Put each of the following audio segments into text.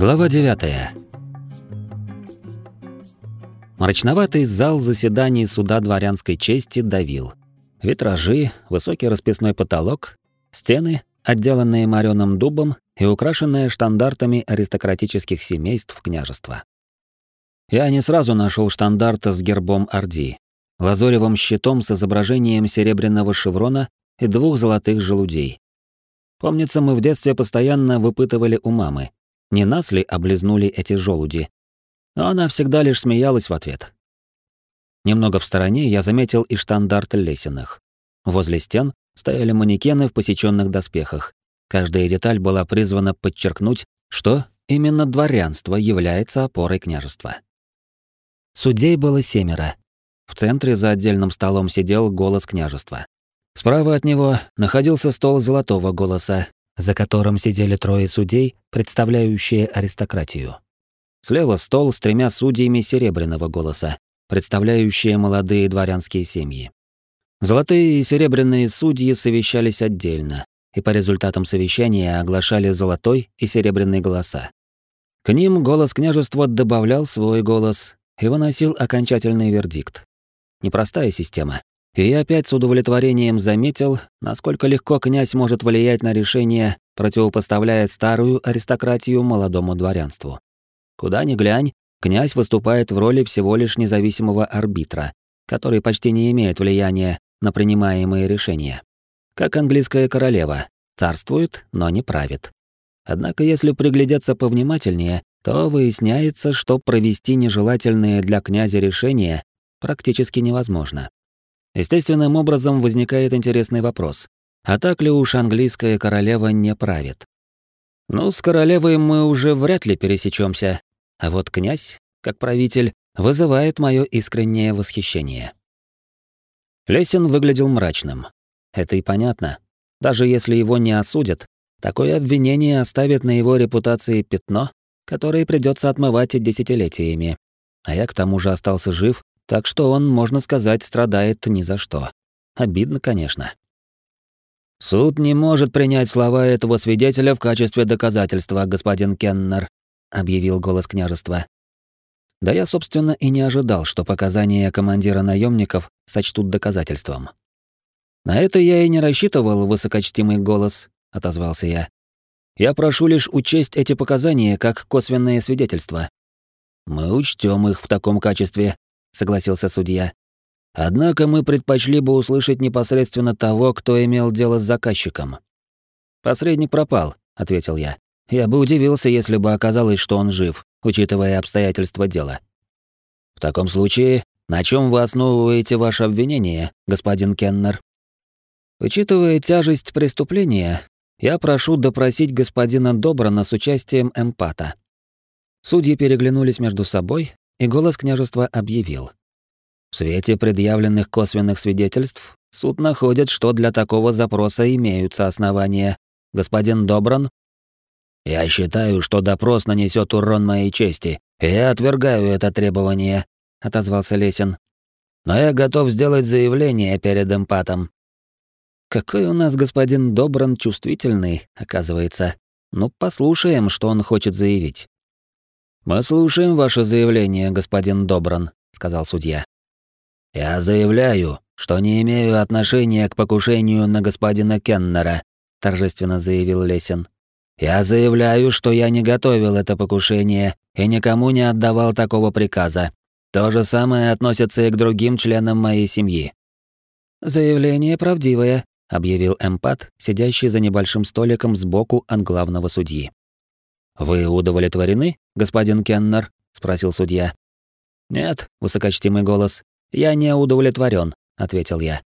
Глава 9. Мрачноватый зал заседаний суда дворянской чести давил. Витражи, высокий расписной потолок, стены, отделанные мореным дубом и украшенные штандартами аристократических семейств княжества. Я не сразу нашел штандарт с гербом Орди, лазоревым щитом с изображением серебряного шеврона и двух золотых желудей. Помнится, мы в детстве постоянно выпытывали у мамы, не нас ли облизнули эти желуди. Но она всегда лишь смеялась в ответ. Немного в стороне я заметил и штандарт Лесиных. Возле стен стояли манекены в посеченных доспехах. Каждая деталь была призвана подчеркнуть, что именно дворянство является опорой княжества. Судей было семеро. В центре за отдельным столом сидел голос княжества. Справа от него находился стол золотого голоса, за которым сидели трое судей, представляющие аристократию. Слева стол с тремя судьями серебряного голоса, представляющие молодые дворянские семьи. Золотые и серебряные судьи совещались отдельно, и по результатам совещания оглашали золотой и серебряный голоса. К ним голос княжества добавлял свой голос и выносил окончательный вердикт. Непростая система, и я опять с удовлетворением заметил, насколько легко князь может влиять на решение, противопоставляя старую аристократию молодому дворянству. Куда ни глянь, князь выступает в роли всего лишь независимого арбитра, который почти не имеет влияния на принимаемые решения. Как английская королева, царствует, но не правит. Однако если приглядеться повнимательнее, то выясняется, что провести нежелательные для князя решения практически невозможно. Естественным образом возникает интересный вопрос. А так ли уж английская королева не правит? Ну, с королевой мы уже вряд ли пересечемся, а вот князь, как правитель, вызывает мое искреннее восхищение. Лесин выглядел мрачным. Это и понятно. Даже если его не осудят, такое обвинение оставит на его репутации пятно, которое придется отмывать десятилетиями. А я к тому же остался жив так что он, можно сказать, страдает ни за что. Обидно, конечно. Суд не может принять слова этого свидетеля в качестве доказательства, господин Кеннер, объявил голос княжества. Да я, собственно, и не ожидал, что показания командира наемников сочтут доказательством. На это я и не рассчитывал, высокочтимый голос, отозвался я. Я прошу лишь учесть эти показания как косвенные свидетельства. Мы учтем их в таком качестве, согласился судья. Однако мы предпочли бы услышать непосредственно того, кто имел дело с заказчиком. Посредник пропал, ответил я. Я бы удивился, если бы оказалось, что он жив, учитывая обстоятельства дела. В таком случае, на чем вы основываете ваше обвинение, господин Кеннер? Учитывая тяжесть преступления, я прошу допросить господина Добрана с участием эмпата. Судьи переглянулись между собой, и голос княжества объявил. В свете предъявленных косвенных свидетельств суд находит, что для такого запроса имеются основания. Господин Добран? Я считаю, что допрос нанесет урон моей чести, и я отвергаю это требование, отозвался Лесин. Но я готов сделать заявление перед эмпатом. Какой у нас господин Добран чувствительный, оказывается. Ну, послушаем, что он хочет заявить. Мы слушаем ваше заявление, господин Добран, сказал судья. Я заявляю, что не имею отношения к покушению на господина Кеннера, торжественно заявил Лесин. Я заявляю, что я не готовил это покушение и никому не отдавал такого приказа. То же самое относится и к другим членам моей семьи. Заявление правдивое, объявил эмпат, сидящий за небольшим столиком сбоку от главного судьи. Вы удовлетворены, господин Кеннер? спросил судья. Нет, высокочтимый голос. Я не удовлетворен, ответил я.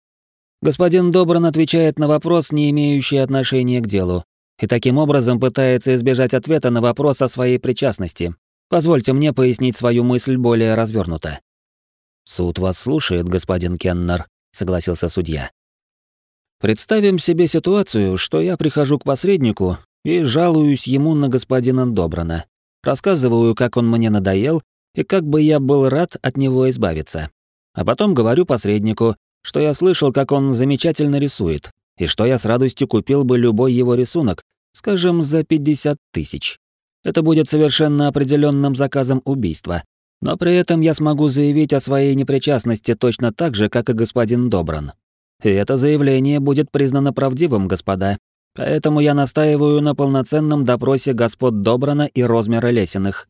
Господин Добран отвечает на вопрос, не имеющий отношения к делу, и таким образом пытается избежать ответа на вопрос о своей причастности. Позвольте мне пояснить свою мысль более развернуто. Суд вас слушает, господин Кеннер, согласился судья. Представим себе ситуацию, что я прихожу к посреднику и жалуюсь ему на господина Добрана. Рассказываю, как он мне надоел и как бы я был рад от него избавиться. А потом говорю посреднику, что я слышал, как он замечательно рисует, и что я с радостью купил бы любой его рисунок, скажем, за 50 тысяч. Это будет совершенно определенным заказом убийства. Но при этом я смогу заявить о своей непричастности точно так же, как и господин Добран. И это заявление будет признано правдивым, господа. Поэтому я настаиваю на полноценном допросе господ Добрана и Розмера Лесиных.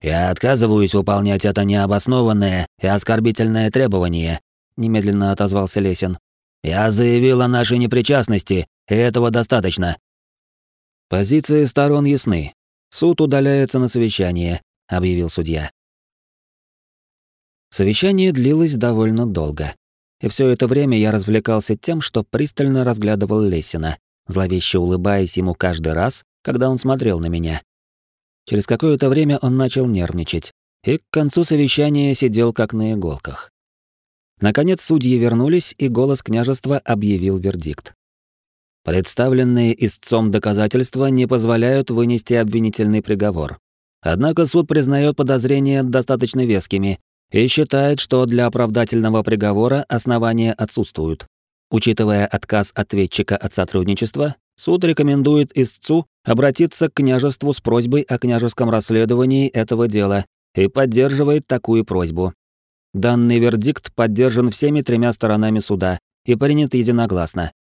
Я отказываюсь выполнять это необоснованное и оскорбительное требование, немедленно отозвался Лесин. Я заявил о нашей непричастности, и этого достаточно. Позиции сторон ясны. Суд удаляется на совещание, объявил судья. Совещание длилось довольно долго. И все это время я развлекался тем, что пристально разглядывал Лесина, зловеще улыбаясь ему каждый раз, когда он смотрел на меня. Через какое-то время он начал нервничать, и к концу совещания сидел как на иголках. Наконец судьи вернулись, и голос княжества объявил вердикт. Представленные истцом доказательства не позволяют вынести обвинительный приговор. Однако суд признает подозрения достаточно вескими и считает, что для оправдательного приговора основания отсутствуют. Учитывая отказ ответчика от сотрудничества, суд рекомендует истцу обратиться к княжеству с просьбой о княжеском расследовании этого дела и поддерживает такую просьбу. Данный вердикт поддержан всеми тремя сторонами суда и принят единогласно.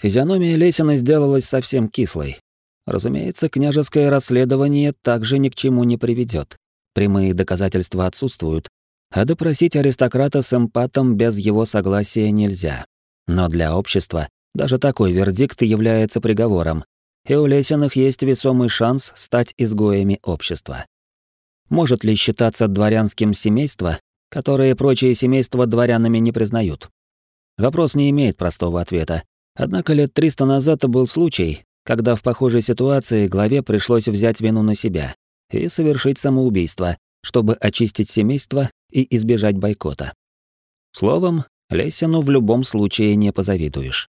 Физиономия Лесина сделалась совсем кислой. Разумеется, княжеское расследование также ни к чему не приведет. Прямые доказательства отсутствуют, а допросить аристократа с эмпатом без его согласия нельзя. Но для общества даже такой вердикт является приговором, и у Лесиных есть весомый шанс стать изгоями общества. Может ли считаться дворянским семейство, которое прочие семейства дворянами не признают? Вопрос не имеет простого ответа. Однако лет 300 назад был случай, когда в похожей ситуации главе пришлось взять вину на себя и совершить самоубийство, чтобы очистить семейство и избежать бойкота. Словом, Лесину в любом случае не позавидуешь.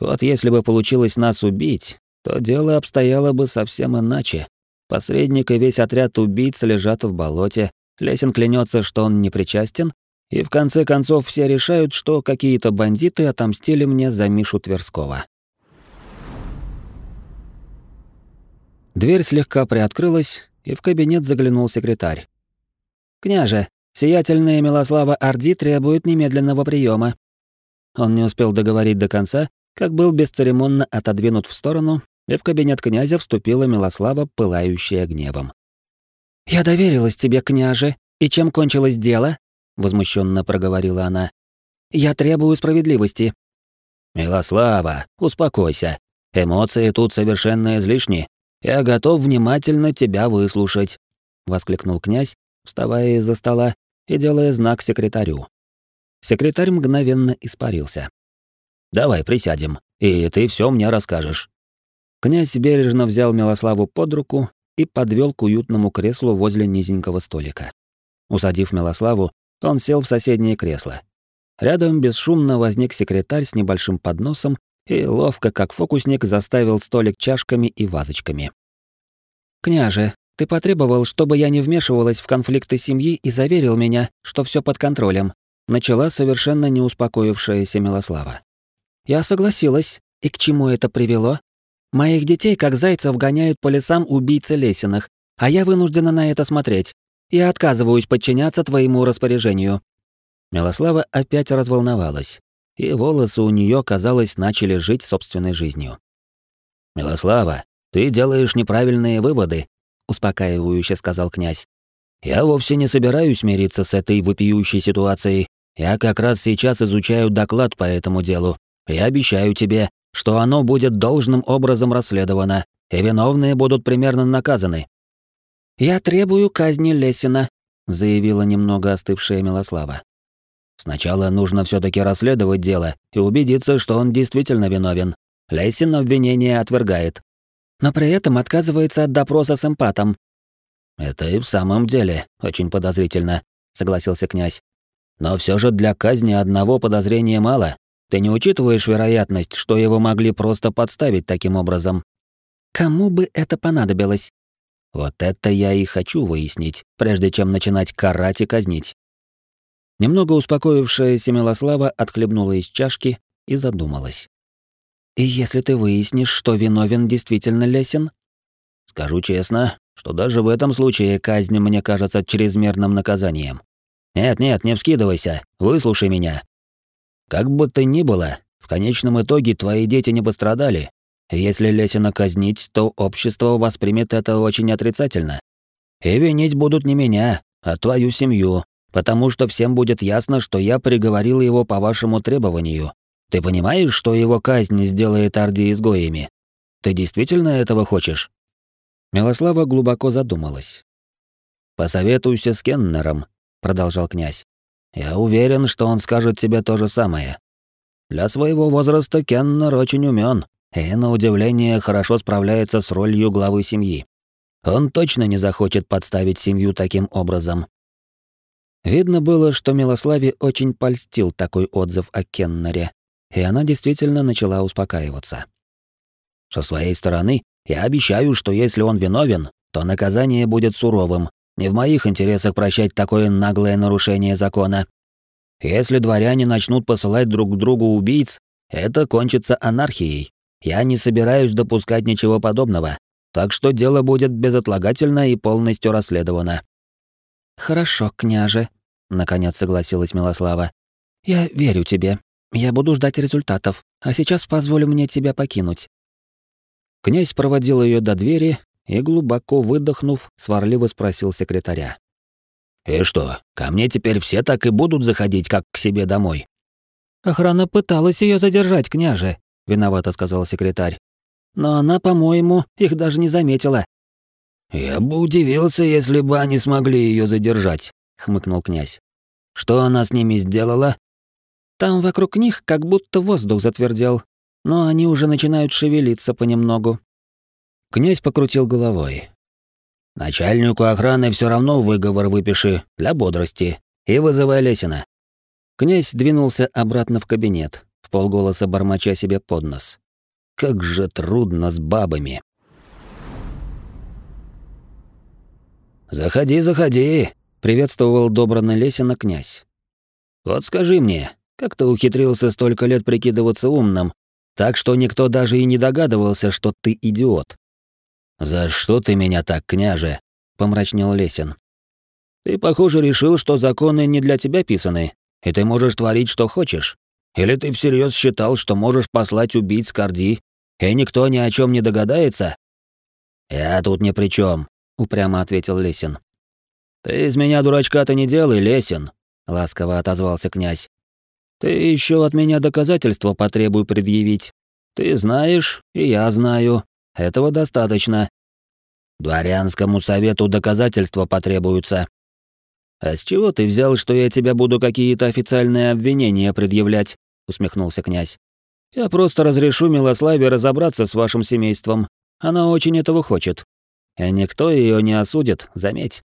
Вот если бы получилось нас убить, то дело обстояло бы совсем иначе. Посредник и весь отряд убийц лежат в болоте, Лесин клянется, что он не причастен, и в конце концов все решают, что какие-то бандиты отомстили мне за Мишу Тверского. Дверь слегка приоткрылась, и в кабинет заглянул секретарь. «Княже, сиятельная Милослава Орди требует немедленного приема. Он не успел договорить до конца, как был бесцеремонно отодвинут в сторону, и в кабинет князя вступила Милослава, пылающая гневом. «Я доверилась тебе, княже, и чем кончилось дело?» — возмущенно проговорила она. «Я требую справедливости». «Милослава, успокойся. Эмоции тут совершенно излишни. Я готов внимательно тебя выслушать», — воскликнул князь, вставая из-за стола и делая знак секретарю. Секретарь мгновенно испарился. «Давай присядем, и ты все мне расскажешь». Князь бережно взял Милославу под руку и подвел к уютному креслу возле низенького столика. Усадив Милославу, он сел в соседнее кресло. Рядом бесшумно возник секретарь с небольшим подносом и ловко, как фокусник, заставил столик чашками и вазочками. «Княже, ты потребовал, чтобы я не вмешивалась в конфликты семьи и заверил меня, что все под контролем», начала совершенно не успокоившаяся Милослава. «Я согласилась. И к чему это привело? Моих детей, как зайцев, гоняют по лесам убийцы Лесиных, а я вынуждена на это смотреть. Я отказываюсь подчиняться твоему распоряжению». Милослава опять разволновалась и волосы у нее, казалось, начали жить собственной жизнью. «Милослава, ты делаешь неправильные выводы», — успокаивающе сказал князь. «Я вовсе не собираюсь мириться с этой вопиющей ситуацией. Я как раз сейчас изучаю доклад по этому делу. Я обещаю тебе, что оно будет должным образом расследовано, и виновные будут примерно наказаны». «Я требую казни Лесина», — заявила немного остывшая Милослава. Сначала нужно все таки расследовать дело и убедиться, что он действительно виновен. Лейсин обвинение отвергает. Но при этом отказывается от допроса с эмпатом. Это и в самом деле очень подозрительно, согласился князь. Но все же для казни одного подозрения мало. Ты не учитываешь вероятность, что его могли просто подставить таким образом. Кому бы это понадобилось? Вот это я и хочу выяснить, прежде чем начинать карать и казнить. Немного успокоившаяся Милослава отхлебнула из чашки и задумалась. «И если ты выяснишь, что виновен действительно Лесин?» Скажу честно, что даже в этом случае казнь мне кажется чрезмерным наказанием. Нет-нет, не вскидывайся, выслушай меня. Как бы то ни было, в конечном итоге твои дети не пострадали. Если Лесина казнить, то общество воспримет это очень отрицательно. И винить будут не меня, а твою семью, потому что всем будет ясно, что я приговорил его по вашему требованию. Ты понимаешь, что его казнь сделает Орди изгоями? Ты действительно этого хочешь?» Милослава глубоко задумалась. «Посоветуйся с Кеннером», — продолжал князь. «Я уверен, что он скажет тебе то же самое. Для своего возраста Кеннер очень умен и, на удивление, хорошо справляется с ролью главы семьи. Он точно не захочет подставить семью таким образом. Видно было, что Милославе очень польстил такой отзыв о Кеннере, и она действительно начала успокаиваться. Со своей стороны, я обещаю, что если он виновен, то наказание будет суровым. Не в моих интересах прощать такое наглое нарушение закона. Если дворяне начнут посылать друг к другу убийц, это кончится анархией. Я не собираюсь допускать ничего подобного, так что дело будет безотлагательно и полностью расследовано. Хорошо, княже, наконец согласилась Милослава. Я верю тебе. Я буду ждать результатов. А сейчас позволь мне тебя покинуть. Князь проводил ее до двери и глубоко выдохнув, сварливо спросил секретаря: "И что, ко мне теперь все так и будут заходить, как к себе домой?" Охрана пыталась ее задержать, княже, виновато сказал секретарь. Но она, по-моему, их даже не заметила. Я бы удивился, если бы они смогли ее задержать, хмыкнул князь. Что она с ними сделала? Там вокруг них как будто воздух затвердел, но они уже начинают шевелиться понемногу. Князь покрутил головой. Начальнику охраны все равно выговор выпиши для бодрости и вызывай Лесина. Князь двинулся обратно в кабинет, в полголоса бормоча себе под нос. Как же трудно с бабами. Заходи, заходи, приветствовал добранно Лесина князь. Вот скажи мне, как ты ухитрился столько лет прикидываться умным, так что никто даже и не догадывался, что ты идиот? За что ты меня так, княже? помрачнел Лесин. Ты, похоже, решил, что законы не для тебя писаны, и ты можешь творить, что хочешь. Или ты всерьез считал, что можешь послать убийц Карди и никто ни о чем не догадается? Я тут ни при чем, упрямо ответил Лесин. Ты из меня дурачка-то не делай, Лесин, ласково отозвался князь. Ты еще от меня доказательства потребуй предъявить. Ты знаешь, и я знаю. Этого достаточно. Дворянскому совету доказательства потребуются. А с чего ты взял, что я тебя буду какие-то официальные обвинения предъявлять? усмехнулся князь. Я просто разрешу Милославе разобраться с вашим семейством. Она очень этого хочет. И никто ее не осудит, заметь.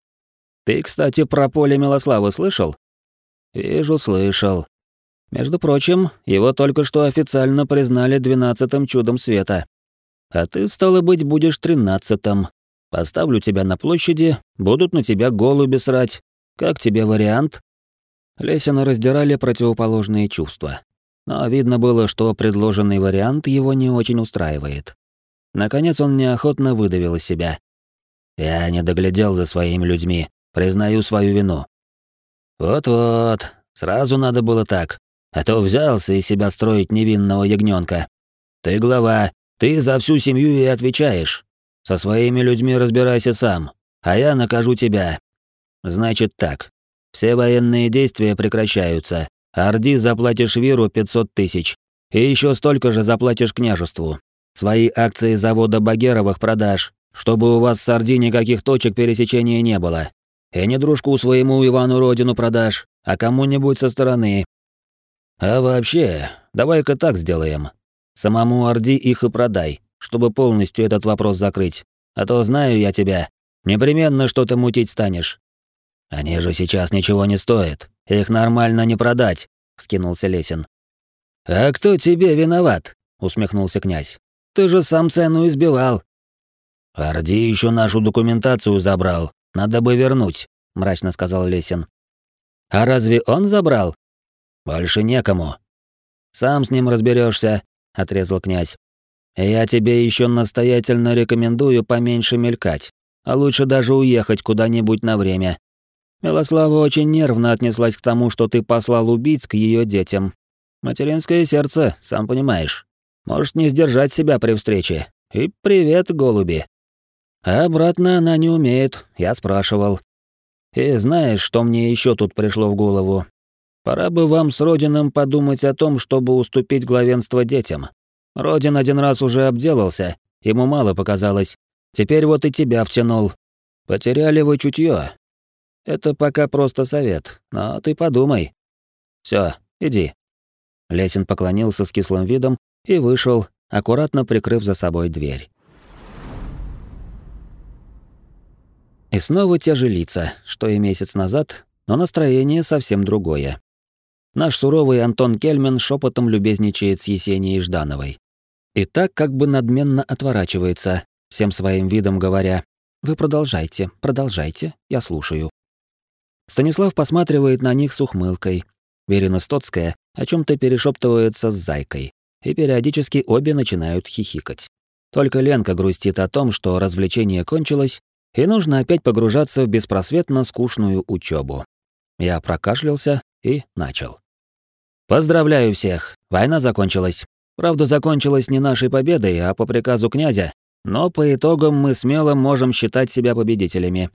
Ты, кстати, про поле Милославы слышал? Вижу, слышал. Между прочим, его только что официально признали двенадцатым чудом света. А ты, стало быть, будешь тринадцатым. Поставлю тебя на площади, будут на тебя голуби срать. Как тебе вариант?» Лесина раздирали противоположные чувства но видно было, что предложенный вариант его не очень устраивает. Наконец он неохотно выдавил из себя. «Я не доглядел за своими людьми, признаю свою вину». «Вот-вот, сразу надо было так, а то взялся из себя строить невинного ягненка. Ты глава, ты за всю семью и отвечаешь. Со своими людьми разбирайся сам, а я накажу тебя. Значит так, все военные действия прекращаются, Орди заплатишь Виру 500 тысяч. И еще столько же заплатишь княжеству. Свои акции завода Багеровых продашь, чтобы у вас с Орди никаких точек пересечения не было. И не дружку своему Ивану Родину продашь, а кому-нибудь со стороны. А вообще, давай-ка так сделаем. Самому Орди их и продай, чтобы полностью этот вопрос закрыть. А то знаю я тебя. Непременно что-то мутить станешь. Они же сейчас ничего не стоят. Их нормально не продать, вскинулся Лесин. А кто тебе виноват? усмехнулся князь. Ты же сам цену избивал. Орди еще нашу документацию забрал. Надо бы вернуть, мрачно сказал Лесин. А разве он забрал? Больше некому. Сам с ним разберешься, отрезал князь. Я тебе еще настоятельно рекомендую поменьше мелькать, а лучше даже уехать куда-нибудь на время. Милослава очень нервно отнеслась к тому, что ты послал убийц к ее детям. Материнское сердце, сам понимаешь. Может не сдержать себя при встрече. И привет, голуби. А обратно она не умеет, я спрашивал. И знаешь, что мне еще тут пришло в голову? Пора бы вам с Родином подумать о том, чтобы уступить главенство детям. Родин один раз уже обделался, ему мало показалось. Теперь вот и тебя втянул. Потеряли вы чутье. Это пока просто совет, но ты подумай. Все, иди. Лесин поклонился с кислым видом и вышел, аккуратно прикрыв за собой дверь. И снова те же лица, что и месяц назад, но настроение совсем другое. Наш суровый Антон Кельмен шепотом любезничает с Есенией Ждановой. И так как бы надменно отворачивается, всем своим видом говоря «Вы продолжайте, продолжайте, я слушаю». Станислав посматривает на них с ухмылкой. Верина Стоцкая о чем то перешептывается с Зайкой, и периодически обе начинают хихикать. Только Ленка грустит о том, что развлечение кончилось, и нужно опять погружаться в беспросветно скучную учебу. Я прокашлялся и начал. Поздравляю всех, война закончилась. Правда, закончилась не нашей победой, а по приказу князя, но по итогам мы смело можем считать себя победителями.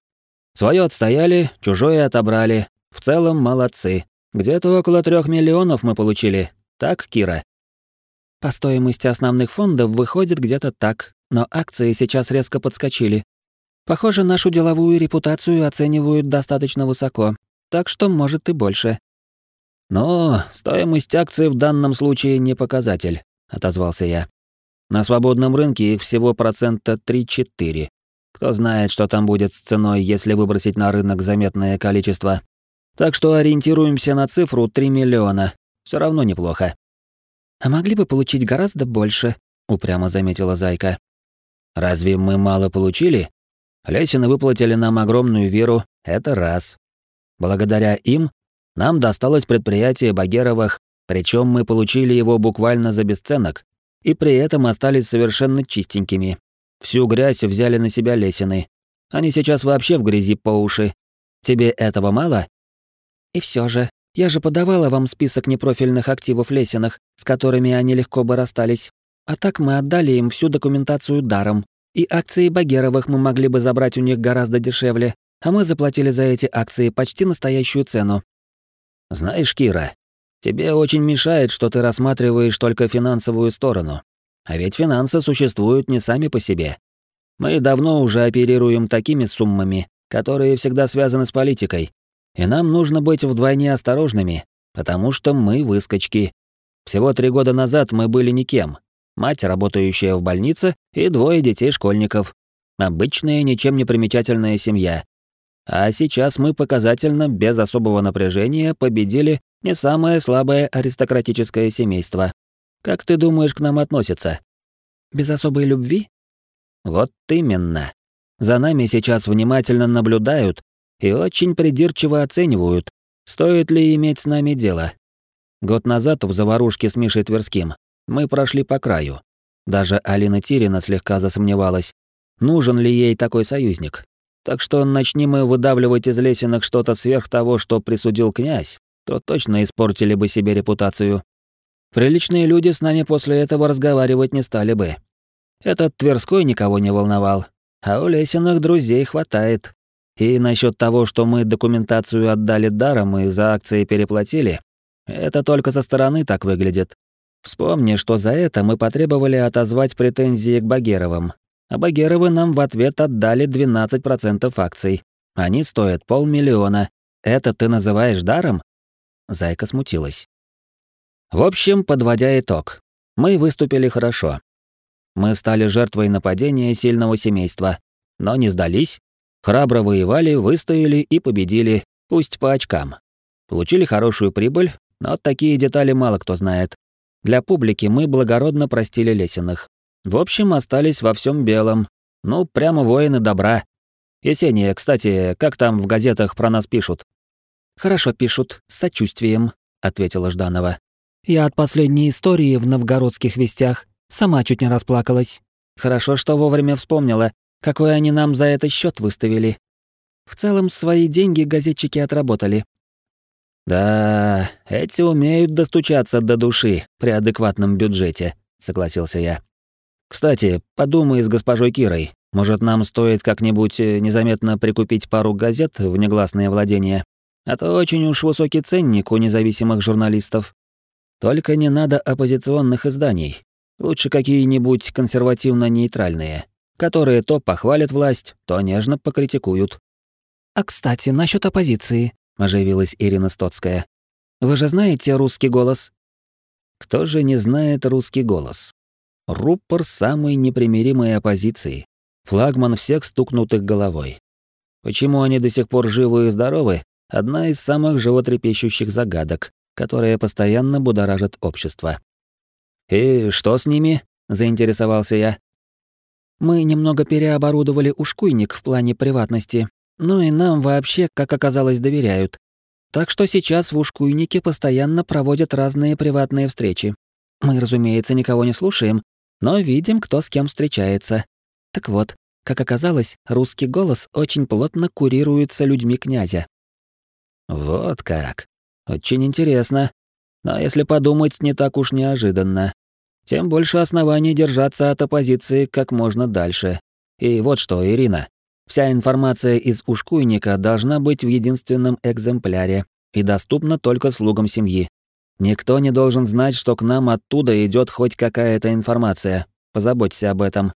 Своё отстояли, чужое отобрали. В целом молодцы. Где-то около трех миллионов мы получили. Так, Кира? По стоимости основных фондов выходит где-то так, но акции сейчас резко подскочили. Похоже, нашу деловую репутацию оценивают достаточно высоко, так что может и больше. Но стоимость акций в данном случае не показатель, отозвался я. На свободном рынке их всего процента 3-4. Кто знает, что там будет с ценой, если выбросить на рынок заметное количество. Так что ориентируемся на цифру 3 миллиона. Все равно неплохо. А могли бы получить гораздо больше, упрямо заметила Зайка. Разве мы мало получили? Лесины выплатили нам огромную веру, это раз. Благодаря им нам досталось предприятие Багеровых, причем мы получили его буквально за бесценок, и при этом остались совершенно чистенькими. Всю грязь взяли на себя лесины. Они сейчас вообще в грязи по уши. Тебе этого мало? И все же, я же подавала вам список непрофильных активов лесиных, с которыми они легко бы расстались. А так мы отдали им всю документацию даром. И акции Багеровых мы могли бы забрать у них гораздо дешевле, а мы заплатили за эти акции почти настоящую цену. Знаешь, Кира, тебе очень мешает, что ты рассматриваешь только финансовую сторону. А ведь финансы существуют не сами по себе. Мы давно уже оперируем такими суммами, которые всегда связаны с политикой. И нам нужно быть вдвойне осторожными, потому что мы выскочки. Всего три года назад мы были никем. Мать, работающая в больнице, и двое детей-школьников. Обычная, ничем не примечательная семья, а сейчас мы показательно, без особого напряжения, победили не самое слабое аристократическое семейство. Как ты думаешь, к нам относятся? Без особой любви? Вот именно. За нами сейчас внимательно наблюдают и очень придирчиво оценивают, стоит ли иметь с нами дело. Год назад в заварушке с Мишей Тверским мы прошли по краю. Даже Алина Тирина слегка засомневалась, нужен ли ей такой союзник. Так что начни мы выдавливать из лесенок что-то сверх того, что присудил князь, то точно испортили бы себе репутацию. Приличные люди с нами после этого разговаривать не стали бы. Этот Тверской никого не волновал, а у лесенок друзей хватает. И насчет того, что мы документацию отдали даром и за акции переплатили, это только со стороны так выглядит. Вспомни, что за это мы потребовали отозвать претензии к Багеровым, а Багеровы нам в ответ отдали 12% акций. Они стоят полмиллиона. Это ты называешь даром? Зайка смутилась. В общем, подводя итог, мы выступили хорошо. Мы стали жертвой нападения сильного семейства, но не сдались, храбро воевали, выстояли и победили, пусть по очкам. Получили хорошую прибыль, но такие детали мало кто знает. Для публики мы благородно простили Лесиных. В общем, остались во всем белом. Ну, прямо воины добра. Есения, кстати, как там в газетах про нас пишут? Хорошо пишут, с сочувствием, ответила Жданова. Я от последней истории в новгородских вестях Сама чуть не расплакалась. Хорошо, что вовремя вспомнила, какой они нам за это счет выставили. В целом, свои деньги газетчики отработали. Да, эти умеют достучаться до души при адекватном бюджете, согласился я. Кстати, подумай с госпожой Кирой. Может, нам стоит как-нибудь э, незаметно прикупить пару газет в негласное владение? А то очень уж высокий ценник у независимых журналистов. Только не надо оппозиционных изданий. Лучше какие-нибудь консервативно-нейтральные, которые то похвалят власть, то нежно покритикуют. «А кстати, насчет оппозиции», — оживилась Ирина Стоцкая. «Вы же знаете русский голос?» Кто же не знает русский голос? Рупор самой непримиримой оппозиции, флагман всех стукнутых головой. Почему они до сих пор живы и здоровы, одна из самых животрепещущих загадок, которая постоянно будоражит общество. «И что с ними?» — заинтересовался я. «Мы немного переоборудовали ушкуйник в плане приватности, ну и нам вообще, как оказалось, доверяют. Так что сейчас в ушкуйнике постоянно проводят разные приватные встречи. Мы, разумеется, никого не слушаем, но видим, кто с кем встречается. Так вот, как оказалось, русский голос очень плотно курируется людьми князя. Вот как. Очень интересно. Но если подумать, не так уж неожиданно. Тем больше оснований держаться от оппозиции как можно дальше. И вот что, Ирина. Вся информация из ушкуйника должна быть в единственном экземпляре и доступна только слугам семьи. Никто не должен знать, что к нам оттуда идет хоть какая-то информация. Позаботься об этом.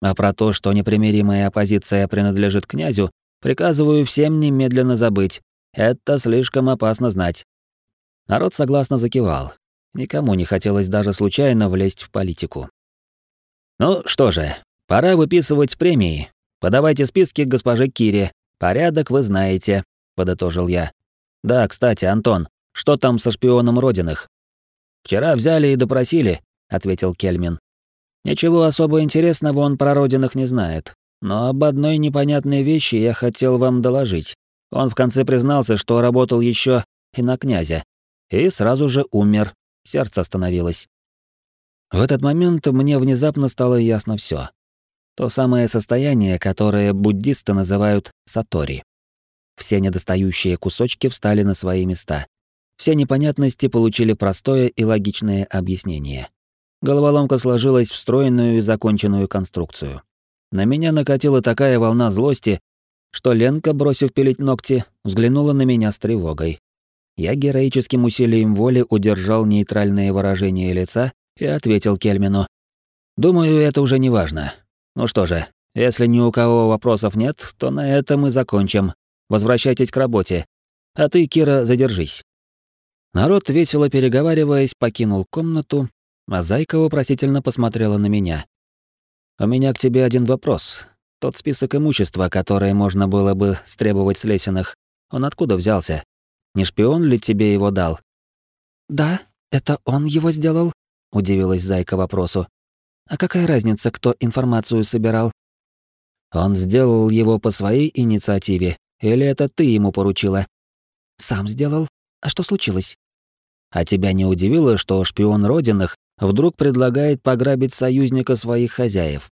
А про то, что непримиримая оппозиция принадлежит князю, приказываю всем немедленно забыть. Это слишком опасно знать. Народ согласно закивал. Никому не хотелось даже случайно влезть в политику. Ну что же, пора выписывать премии. Подавайте списки госпоже Кире. Порядок вы знаете, подытожил я. Да, кстати, Антон, что там со шпионом Родиных? Вчера взяли и допросили, ответил Кельмин. Ничего особо интересного он про Родиных не знает. Но об одной непонятной вещи я хотел вам доложить. Он в конце признался, что работал еще и на князя. И сразу же умер. Сердце остановилось. В этот момент мне внезапно стало ясно все. То самое состояние, которое буддисты называют сатори. Все недостающие кусочки встали на свои места. Все непонятности получили простое и логичное объяснение. Головоломка сложилась в стройную и законченную конструкцию. На меня накатила такая волна злости, что Ленка, бросив пилить ногти, взглянула на меня с тревогой. Я героическим усилием воли удержал нейтральное выражение лица и ответил Кельмину. «Думаю, это уже не важно. Ну что же, если ни у кого вопросов нет, то на этом и закончим. Возвращайтесь к работе. А ты, Кира, задержись». Народ, весело переговариваясь, покинул комнату, а Зайка вопросительно посмотрела на меня. «У меня к тебе один вопрос. Тот список имущества, которое можно было бы стребовать с Лесиных, он откуда взялся? Не шпион ли тебе его дал? Да, это он его сделал, удивилась Зайка вопросу. А какая разница, кто информацию собирал? Он сделал его по своей инициативе, или это ты ему поручила? Сам сделал. А что случилось? А тебя не удивило, что шпион Родинах вдруг предлагает пограбить союзника своих хозяев?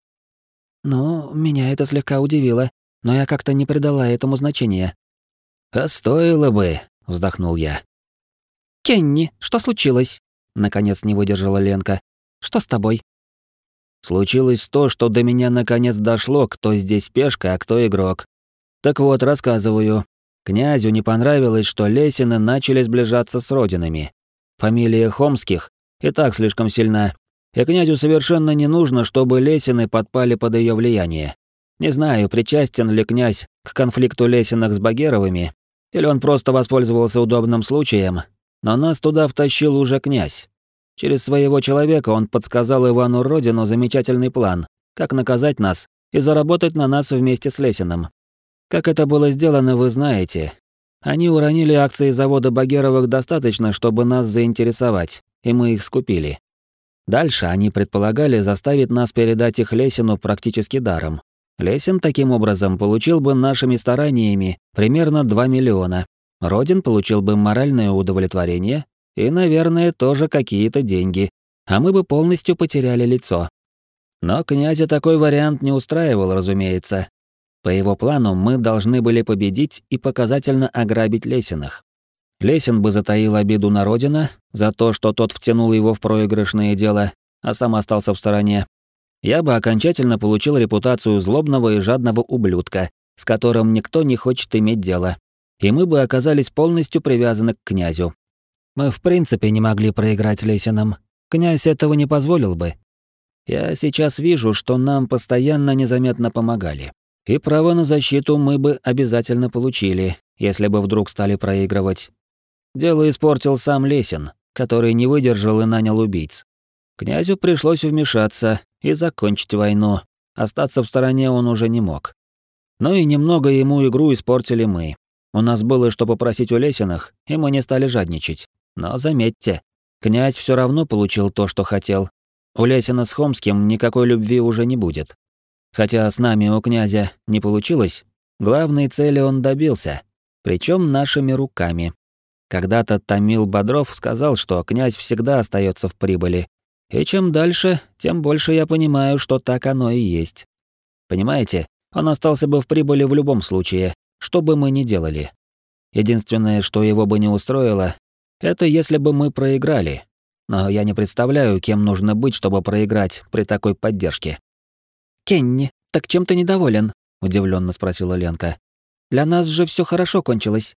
Ну, меня это слегка удивило, но я как-то не придала этому значения. А стоило бы, вздохнул я. Кенни, что случилось? Наконец не выдержала Ленка. Что с тобой? Случилось то, что до меня наконец дошло, кто здесь пешка, а кто игрок. Так вот, рассказываю. Князю не понравилось, что Лесины начали сближаться с родинами. Фамилия Хомских и так слишком сильна, и князю совершенно не нужно, чтобы Лесины подпали под ее влияние. Не знаю, причастен ли князь к конфликту Лесиных с Багеровыми, или он просто воспользовался удобным случаем, но нас туда втащил уже князь. Через своего человека он подсказал Ивану Родину замечательный план, как наказать нас и заработать на нас вместе с Лесиным. Как это было сделано, вы знаете. Они уронили акции завода Багеровых достаточно, чтобы нас заинтересовать, и мы их скупили. Дальше они предполагали заставить нас передать их Лесину практически даром. Лесин таким образом получил бы нашими стараниями примерно 2 миллиона. Родин получил бы моральное удовлетворение и, наверное, тоже какие-то деньги. а мы бы полностью потеряли лицо. Но князя такой вариант не устраивал, разумеется. По его плану мы должны были победить и показательно ограбить Лесиных. Лесин бы затаил обиду на Родина за то, что тот втянул его в проигрышное дело, а сам остался в стороне. Я бы окончательно получил репутацию злобного и жадного ублюдка, с которым никто не хочет иметь дело. И мы бы оказались полностью привязаны к князю. Мы в принципе не могли проиграть Лесинам. Князь этого не позволил бы. Я сейчас вижу, что нам постоянно незаметно помогали. И право на защиту мы бы обязательно получили, если бы вдруг стали проигрывать. Дело испортил сам Лесин, который не выдержал и нанял убийц. Князю пришлось вмешаться и закончить войну. Остаться в стороне он уже не мог. Ну и немного ему игру испортили мы. У нас было что попросить у Лесиных, и мы не стали жадничать. Но заметьте, князь все равно получил то, что хотел. У Лесина с Хомским никакой любви уже не будет. Хотя с нами у князя не получилось, главной цели он добился, причем нашими руками. Когда-то Тамил Бодров сказал, что князь всегда остается в прибыли. И чем дальше, тем больше я понимаю, что так оно и есть. Понимаете, он остался бы в прибыли в любом случае, что бы мы ни делали. Единственное, что его бы не устроило, это если бы мы проиграли. Но я не представляю, кем нужно быть, чтобы проиграть при такой поддержке. «Кенни, так чем ты недоволен?» — удивленно спросила Ленка. «Для нас же все хорошо кончилось».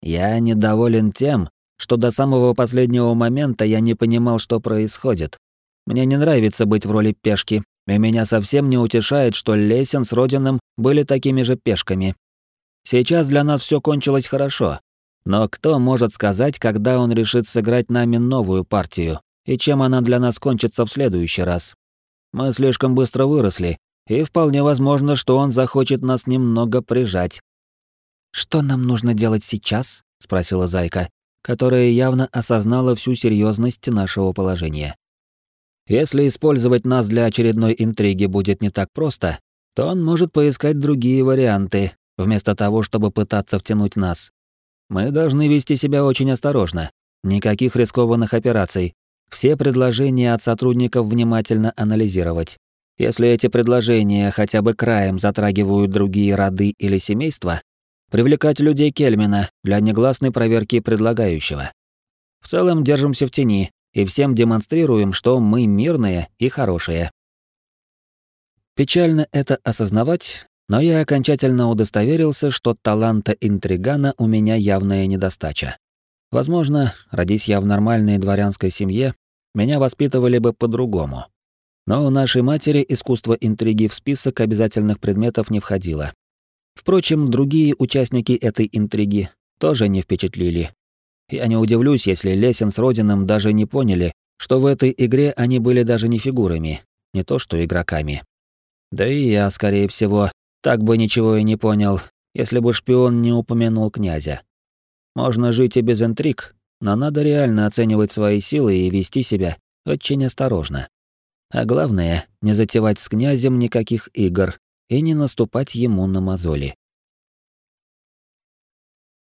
«Я недоволен тем, что до самого последнего момента я не понимал, что происходит. Мне не нравится быть в роли пешки, и меня совсем не утешает, что Лесен с Родином были такими же пешками. Сейчас для нас все кончилось хорошо, но кто может сказать, когда он решит сыграть нами новую партию, и чем она для нас кончится в следующий раз? Мы слишком быстро выросли, и вполне возможно, что он захочет нас немного прижать. Что нам нужно делать сейчас? спросила Зайка, которая явно осознала всю серьезность нашего положения. Если использовать нас для очередной интриги будет не так просто, то он может поискать другие варианты, вместо того, чтобы пытаться втянуть нас. Мы должны вести себя очень осторожно. Никаких рискованных операций, все предложения от сотрудников внимательно анализировать. Если эти предложения хотя бы краем затрагивают другие роды или семейства, привлекать людей Кельмина для негласной проверки предлагающего. В целом держимся в тени и всем демонстрируем, что мы мирные и хорошие. Печально это осознавать, но я окончательно удостоверился, что таланта интригана у меня явная недостача. Возможно, родись я в нормальной дворянской семье, меня воспитывали бы по-другому. Но у нашей матери искусство интриги в список обязательных предметов не входило. Впрочем, другие участники этой интриги тоже не впечатлили. Я не удивлюсь, если Лесин с Родином даже не поняли, что в этой игре они были даже не фигурами, не то что игроками. Да и я, скорее всего, так бы ничего и не понял, если бы шпион не упомянул князя. Можно жить и без интриг, но надо реально оценивать свои силы и вести себя очень осторожно. А главное, не затевать с князем никаких игр и не наступать ему на мозоли.